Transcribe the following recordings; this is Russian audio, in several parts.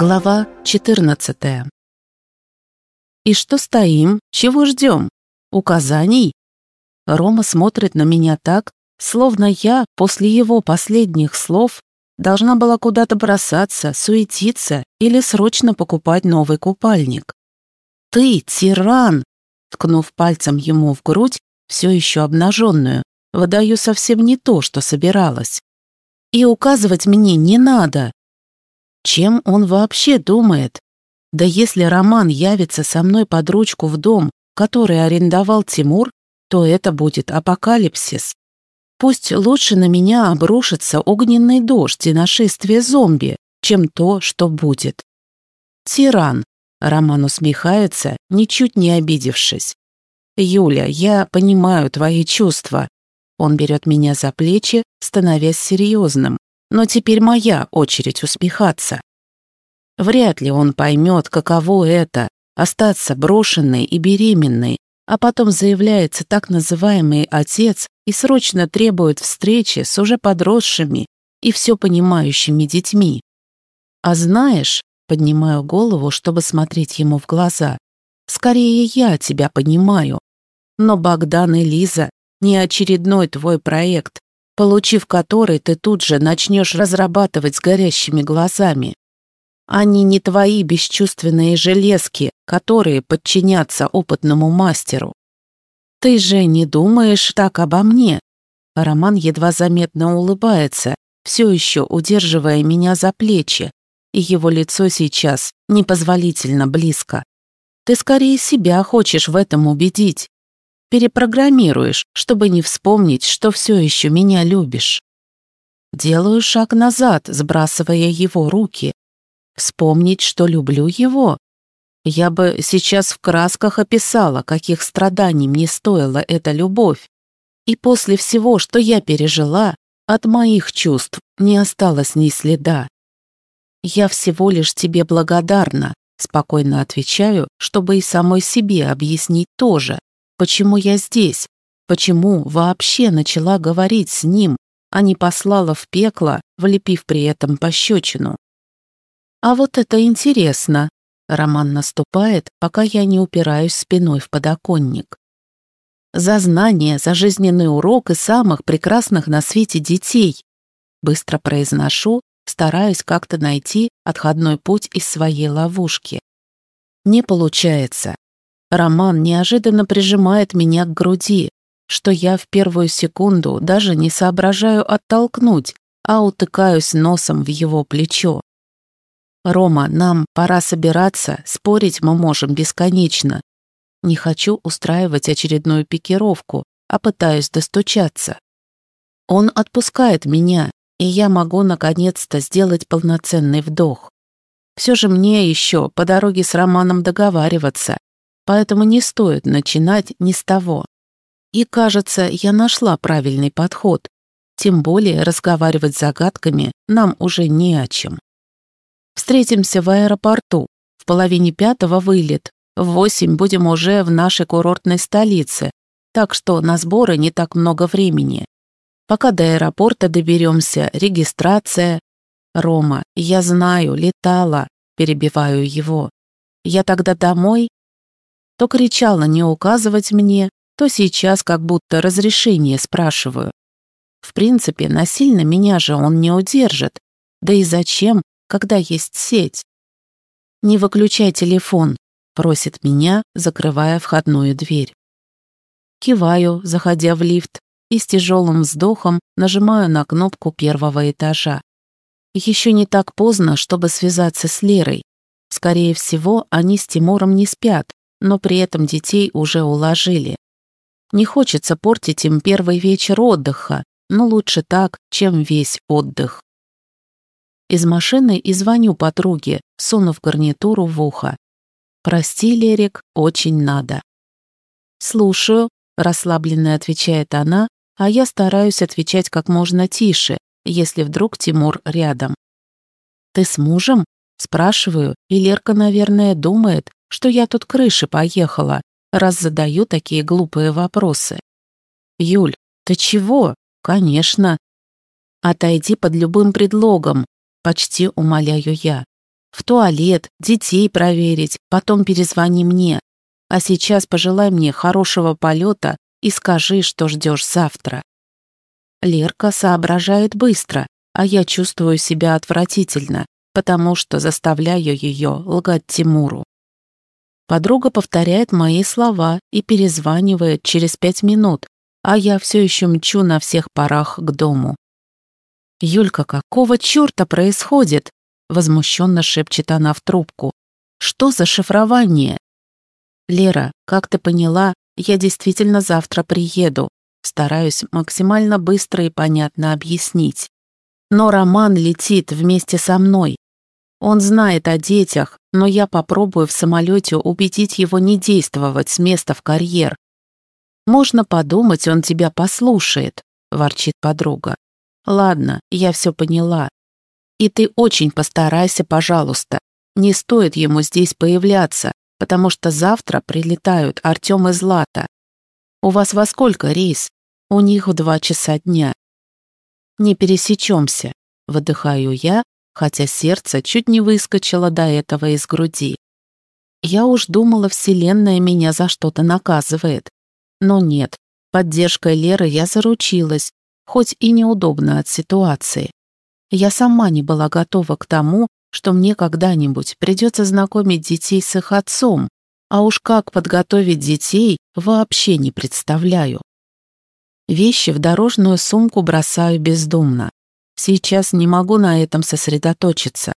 Глава 14 «И что стоим? Чего ждем? Указаний?» Рома смотрит на меня так, словно я после его последних слов должна была куда-то бросаться, суетиться или срочно покупать новый купальник. «Ты тиран!» Ткнув пальцем ему в грудь, все еще обнаженную, выдаю совсем не то, что собиралась. «И указывать мне не надо!» Чем он вообще думает? Да если Роман явится со мной под ручку в дом, который арендовал Тимур, то это будет апокалипсис. Пусть лучше на меня обрушится огненный дождь и нашествие зомби, чем то, что будет. Тиран. Роман усмехается, ничуть не обидевшись. «Юля, я понимаю твои чувства». Он берет меня за плечи, становясь серьезным. Но теперь моя очередь усмехаться. Вряд ли он поймет, каково это — остаться брошенной и беременной, а потом заявляется так называемый отец и срочно требует встречи с уже подросшими и все понимающими детьми. А знаешь, поднимаю голову, чтобы смотреть ему в глаза, скорее я тебя понимаю. Но Богдан и Лиза не очередной твой проект, получив который ты тут же начнешь разрабатывать с горящими глазами. Они не твои бесчувственные железки, которые подчинятся опытному мастеру. Ты же не думаешь так обо мне. Роман едва заметно улыбается, все еще удерживая меня за плечи, и его лицо сейчас непозволительно близко. Ты скорее себя хочешь в этом убедить перепрограммируешь, чтобы не вспомнить, что все еще меня любишь. Делаю шаг назад, сбрасывая его руки. Вспомнить, что люблю его. Я бы сейчас в красках описала, каких страданий мне стоила эта любовь. И после всего, что я пережила, от моих чувств не осталось ни следа. Я всего лишь тебе благодарна, спокойно отвечаю, чтобы и самой себе объяснить тоже. Почему я здесь? Почему вообще начала говорить с ним, а не послала в пекло, влепив при этом пощечину? А вот это интересно. Роман наступает, пока я не упираюсь спиной в подоконник. За знание, за жизненный урок и самых прекрасных на свете детей. Быстро произношу, стараюсь как-то найти отходной путь из своей ловушки. Не получается. Роман неожиданно прижимает меня к груди, что я в первую секунду даже не соображаю оттолкнуть, а утыкаюсь носом в его плечо. «Рома, нам пора собираться, спорить мы можем бесконечно. Не хочу устраивать очередную пикировку, а пытаюсь достучаться. Он отпускает меня, и я могу наконец-то сделать полноценный вдох. Все же мне еще по дороге с Романом договариваться, поэтому не стоит начинать ни с того. И, кажется, я нашла правильный подход, тем более разговаривать загадками нам уже не о чем. Встретимся в аэропорту, в половине пятого вылет, в восемь будем уже в нашей курортной столице, так что на сборы не так много времени. Пока до аэропорта доберемся, регистрация. Рома, я знаю, летала, перебиваю его. Я тогда домой, то кричала не указывать мне, то сейчас как будто разрешение спрашиваю. В принципе, насильно меня же он не удержит. Да и зачем, когда есть сеть? «Не выключай телефон», — просит меня, закрывая входную дверь. Киваю, заходя в лифт, и с тяжелым вздохом нажимаю на кнопку первого этажа. Еще не так поздно, чтобы связаться с Лерой. Скорее всего, они с Тимуром не спят, но при этом детей уже уложили. Не хочется портить им первый вечер отдыха, но лучше так, чем весь отдых. Из машины и звоню подруге, сунув гарнитуру в ухо. «Прости, Лерик, очень надо». «Слушаю», — расслабленно отвечает она, а я стараюсь отвечать как можно тише, если вдруг Тимур рядом. «Ты с мужем?» — спрашиваю, и Лерка, наверное, думает, что я тут крыши поехала, раз задаю такие глупые вопросы. Юль, ты чего? Конечно. Отойди под любым предлогом, почти умоляю я. В туалет, детей проверить, потом перезвони мне. А сейчас пожелай мне хорошего полета и скажи, что ждешь завтра. Лерка соображает быстро, а я чувствую себя отвратительно, потому что заставляю ее лгать Тимуру. Подруга повторяет мои слова и перезванивает через пять минут, а я все еще мчу на всех парах к дому. «Юлька, какого черта происходит?» Возмущенно шепчет она в трубку. «Что за шифрование?» «Лера, как ты поняла, я действительно завтра приеду. Стараюсь максимально быстро и понятно объяснить. Но Роман летит вместе со мной. Он знает о детях, но я попробую в самолете убедить его не действовать с места в карьер. Можно подумать, он тебя послушает, ворчит подруга. Ладно, я все поняла. И ты очень постарайся, пожалуйста. Не стоит ему здесь появляться, потому что завтра прилетают Артем и Злата. У вас во сколько рейс? У них в два часа дня. Не пересечемся, выдыхаю я, хотя сердце чуть не выскочило до этого из груди. Я уж думала, Вселенная меня за что-то наказывает. Но нет, поддержкой Леры я заручилась, хоть и неудобно от ситуации. Я сама не была готова к тому, что мне когда-нибудь придется знакомить детей с их отцом, а уж как подготовить детей, вообще не представляю. Вещи в дорожную сумку бросаю бездумно. Сейчас не могу на этом сосредоточиться.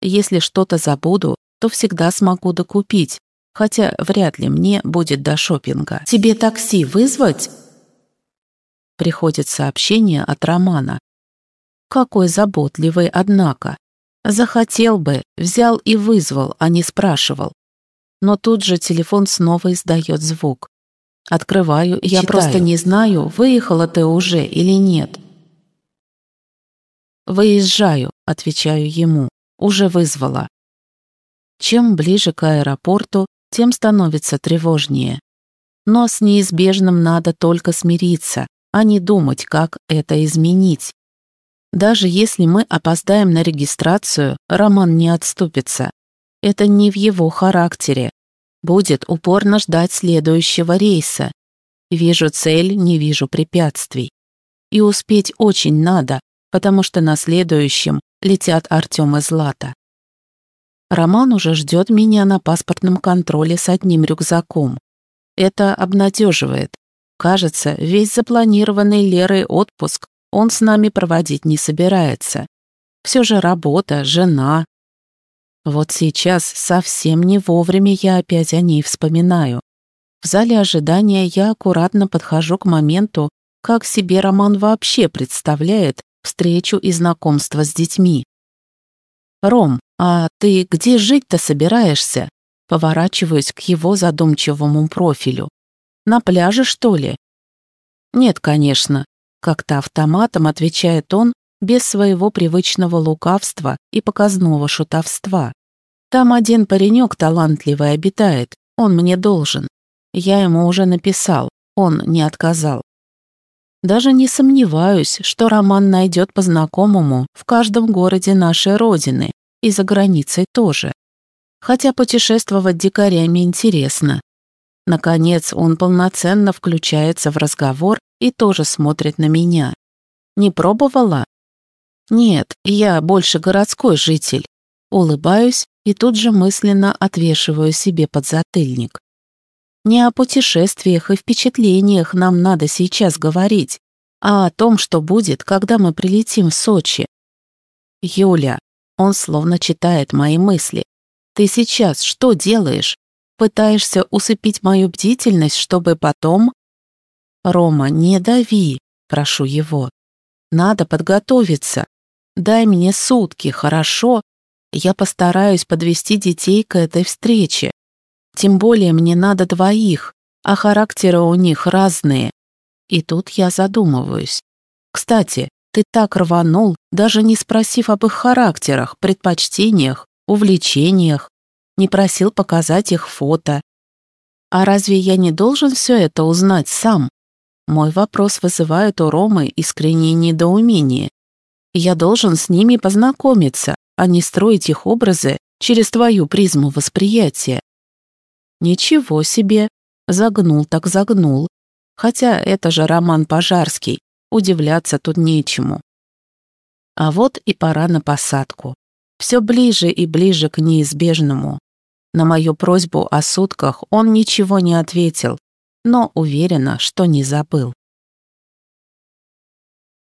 Если что-то забуду, то всегда смогу докупить, хотя вряд ли мне будет до шопинга. «Тебе такси вызвать?» Приходит сообщение от Романа. Какой заботливый, однако. Захотел бы, взял и вызвал, а не спрашивал. Но тут же телефон снова издает звук. Открываю, я читаю. просто не знаю, выехала ты уже или нет. «Выезжаю», — отвечаю ему, уже вызвала. Чем ближе к аэропорту, тем становится тревожнее. Но с неизбежным надо только смириться а не думать, как это изменить. Даже если мы опоздаем на регистрацию, Роман не отступится. Это не в его характере. Будет упорно ждать следующего рейса. Вижу цель, не вижу препятствий. И успеть очень надо, потому что на следующем летят Артем и Злата. Роман уже ждет меня на паспортном контроле с одним рюкзаком. Это обнадеживает. Кажется, весь запланированный Лерой отпуск он с нами проводить не собирается. Все же работа, жена. Вот сейчас совсем не вовремя я опять о ней вспоминаю. В зале ожидания я аккуратно подхожу к моменту, как себе Роман вообще представляет встречу и знакомство с детьми. «Ром, а ты где жить-то собираешься?» Поворачиваюсь к его задумчивому профилю. На пляже, что ли?» «Нет, конечно», — как-то автоматом отвечает он без своего привычного лукавства и показного шутовства. «Там один паренек талантливый обитает, он мне должен. Я ему уже написал, он не отказал. Даже не сомневаюсь, что Роман найдет по знакомому в каждом городе нашей Родины и за границей тоже. Хотя путешествовать дикарями интересно. Наконец, он полноценно включается в разговор и тоже смотрит на меня. Не пробовала? Нет, я больше городской житель. Улыбаюсь и тут же мысленно отвешиваю себе подзатыльник. Не о путешествиях и впечатлениях нам надо сейчас говорить, а о том, что будет, когда мы прилетим в Сочи. Юля, он словно читает мои мысли. Ты сейчас что делаешь? Пытаешься усыпить мою бдительность, чтобы потом... Рома, не дави, прошу его. Надо подготовиться. Дай мне сутки, хорошо? Я постараюсь подвести детей к этой встрече. Тем более мне надо двоих, а характеры у них разные. И тут я задумываюсь. Кстати, ты так рванул, даже не спросив об их характерах, предпочтениях, увлечениях не просил показать их фото. А разве я не должен все это узнать сам? Мой вопрос вызывает у Ромы искреннее недоумение. Я должен с ними познакомиться, а не строить их образы через твою призму восприятия. Ничего себе, загнул так загнул. Хотя это же Роман Пожарский, удивляться тут нечему. А вот и пора на посадку. Все ближе и ближе к неизбежному. На мою просьбу о сутках он ничего не ответил, но уверена, что не забыл.